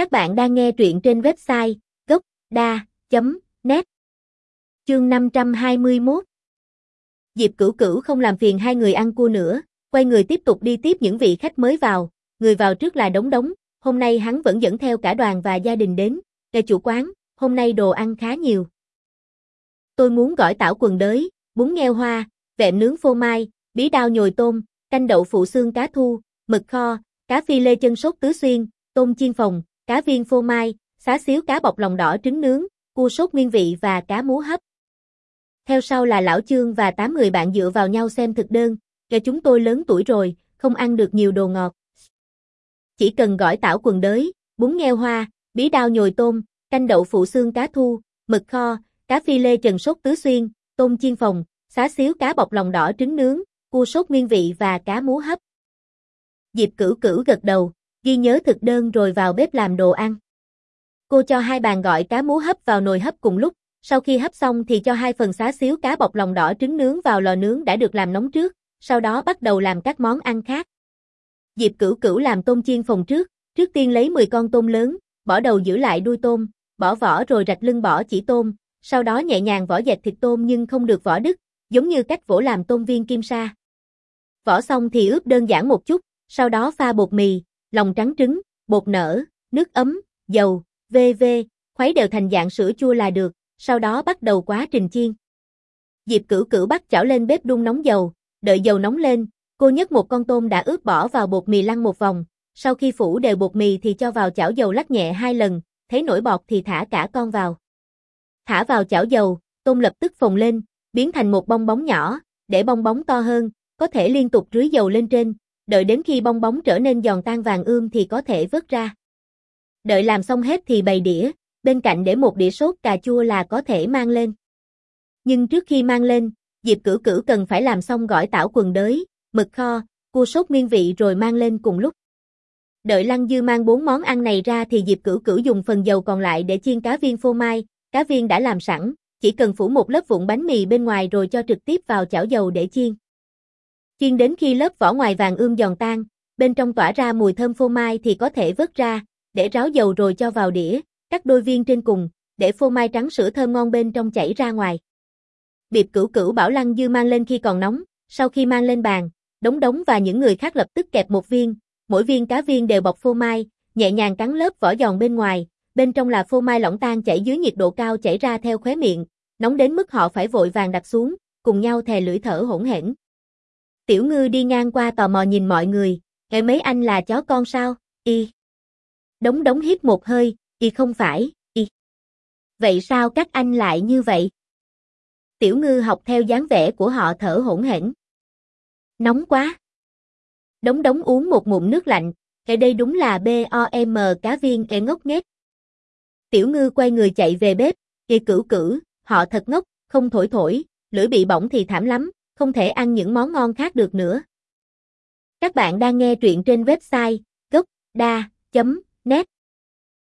Các bạn đang nghe truyện trên website gốc.da.net Chương 521 Diệp Cửu Cửu không làm phiền hai người ăn cua nữa, quay người tiếp tục đi tiếp những vị khách mới vào, người vào trước là đống đống, hôm nay hắn vẫn dẫn theo cả đoàn và gia đình đến, kề chủ quán, hôm nay đồ ăn khá nhiều. Tôi muốn gỏi tảo quần đới, bún nghêu hoa, vẹm nướng phô mai, bí đao nhồi tôm, canh đậu phụ xương cá thu, mực kho, cá phi lê chân sốt tứ xuyên, tôm chiên phòng, cá viên phô mai, xá xíu cá bọc lòng đỏ trứng nướng, cua sốt nguyên vị và cá múa hấp. Theo sau là lão Chương và 8 người bạn dựa vào nhau xem thực đơn, cho chúng tôi lớn tuổi rồi, không ăn được nhiều đồ ngọt. Chỉ cần gỏi tảo quần đới, bún nghêu hoa, bí đao nhồi tôm, canh đậu phụ xương cá thu, mực kho, cá phi lê trần sốt tứ xuyên, tôm chiên phòng, xá xíu cá bọc lòng đỏ trứng nướng, cua sốt nguyên vị và cá múa hấp. Diệp Cửu Cửu gật đầu, ghi nhớ thực đơn rồi vào bếp làm đồ ăn. Cô cho hai bàn gọi cá múa hấp vào nồi hấp cùng lúc, sau khi hấp xong thì cho hai phần xá xíu cá bọc lòng đỏ trứng nướng vào lò nướng đã được làm nóng trước, sau đó bắt đầu làm các món ăn khác. Diệp Cửu Cửu làm tôm chiên phòng trước, trước tiên lấy 10 con tôm lớn, bỏ đầu giữ lại đuôi tôm, bỏ vỏ rồi rạch lưng bỏ chỉ tôm, sau đó nhẹ nhàng vỏ dẹt thịt tôm nhưng không được vỏ đứt, giống như cách vỗ làm tôm viên kim sa. Vỏ xong thì ướp đơn giản một chút, sau đó pha bột mì, lòng trắng trứng, bột nở, nước ấm, dầu, v.v. khuấy đều thành dạng sữa chua là được, sau đó bắt đầu quá trình chiên. Diệp Cửu Cửu bắt chảo lên bếp đun nóng dầu, đợi dầu nóng lên, cô nhấc một con tôm đã ướp bỏ vào bột mì lăn một vòng, sau khi phủ đều bột mì thì cho vào chảo dầu lắc nhẹ hai lần, thấy nổi bọt thì thả cả con vào. Thả vào chảo dầu, tôm lập tức phồng lên, biến thành một bong bóng nhỏ, để bong bóng to hơn, có thể liên tục rưới dầu lên trên, đợi đến khi bong bóng trở nên giòn tan vàng ươm thì có thể vớt ra. Đợi làm xong hết thì bày đĩa, bên cạnh để một đĩa sốt cà chua là có thể mang lên. Nhưng trước khi mang lên, Diệp Cửu Cửu cần phải làm xong gỏi tảo quần đới, mực kho, cua sốt nguyên vị rồi mang lên cùng lúc. Đợi Lăng Dư mang bốn món ăn này ra thì Diệp Cửu Cửu dùng phần dầu còn lại để chiên cá viên phô mai, cá viên đã làm sẵn, chỉ cần phủ một lớp vụn bánh mì bên ngoài rồi cho trực tiếp vào chảo dầu để chiên. Chiên đến khi lớp vỏ ngoài vàng ươm giòn tan, bên trong tỏa ra mùi thơm phô mai thì có thể vớt ra, để ráo dầu rồi cho vào đĩa, cắt đôi viên trên cùng, để phô mai trắng sữa thơm ngon bên trong chảy ra ngoài. Biệp cửu cửu bảo Lăng Dư mang lên khi còn nóng, sau khi mang lên bàn, đống đống và những người khác lập tức kẹp một viên, mỗi viên cá viên đều bọc phô mai, nhẹ nhàng cắn lớp vỏ giòn bên ngoài, bên trong là phô mai lỏng tan chảy dưới nhiệt độ cao chảy ra theo khóe miệng, nóng đến mức họ phải vội vàng đặt xuống, cùng nhau thè lưỡi thở hỗn hển. Tiểu ngư đi ngang qua tò mò nhìn mọi người, nghe mấy anh là chó con sao, y. Đống đống hít một hơi, y không phải, y. Vậy sao các anh lại như vậy? Tiểu ngư học theo dáng vẻ của họ thở hỗn hển. Nóng quá. Đống đống uống một ngụm nước lạnh, cái đây đúng là B.O.M. cá viên e ngốc nghếch. Tiểu ngư quay người chạy về bếp, y cửu cửu, họ thật ngốc, không thổi thổi, lưỡi bị bỏng thì thảm lắm, không thể ăn những món ngon khác được nữa. Các bạn đang nghe truyện trên website gocda.net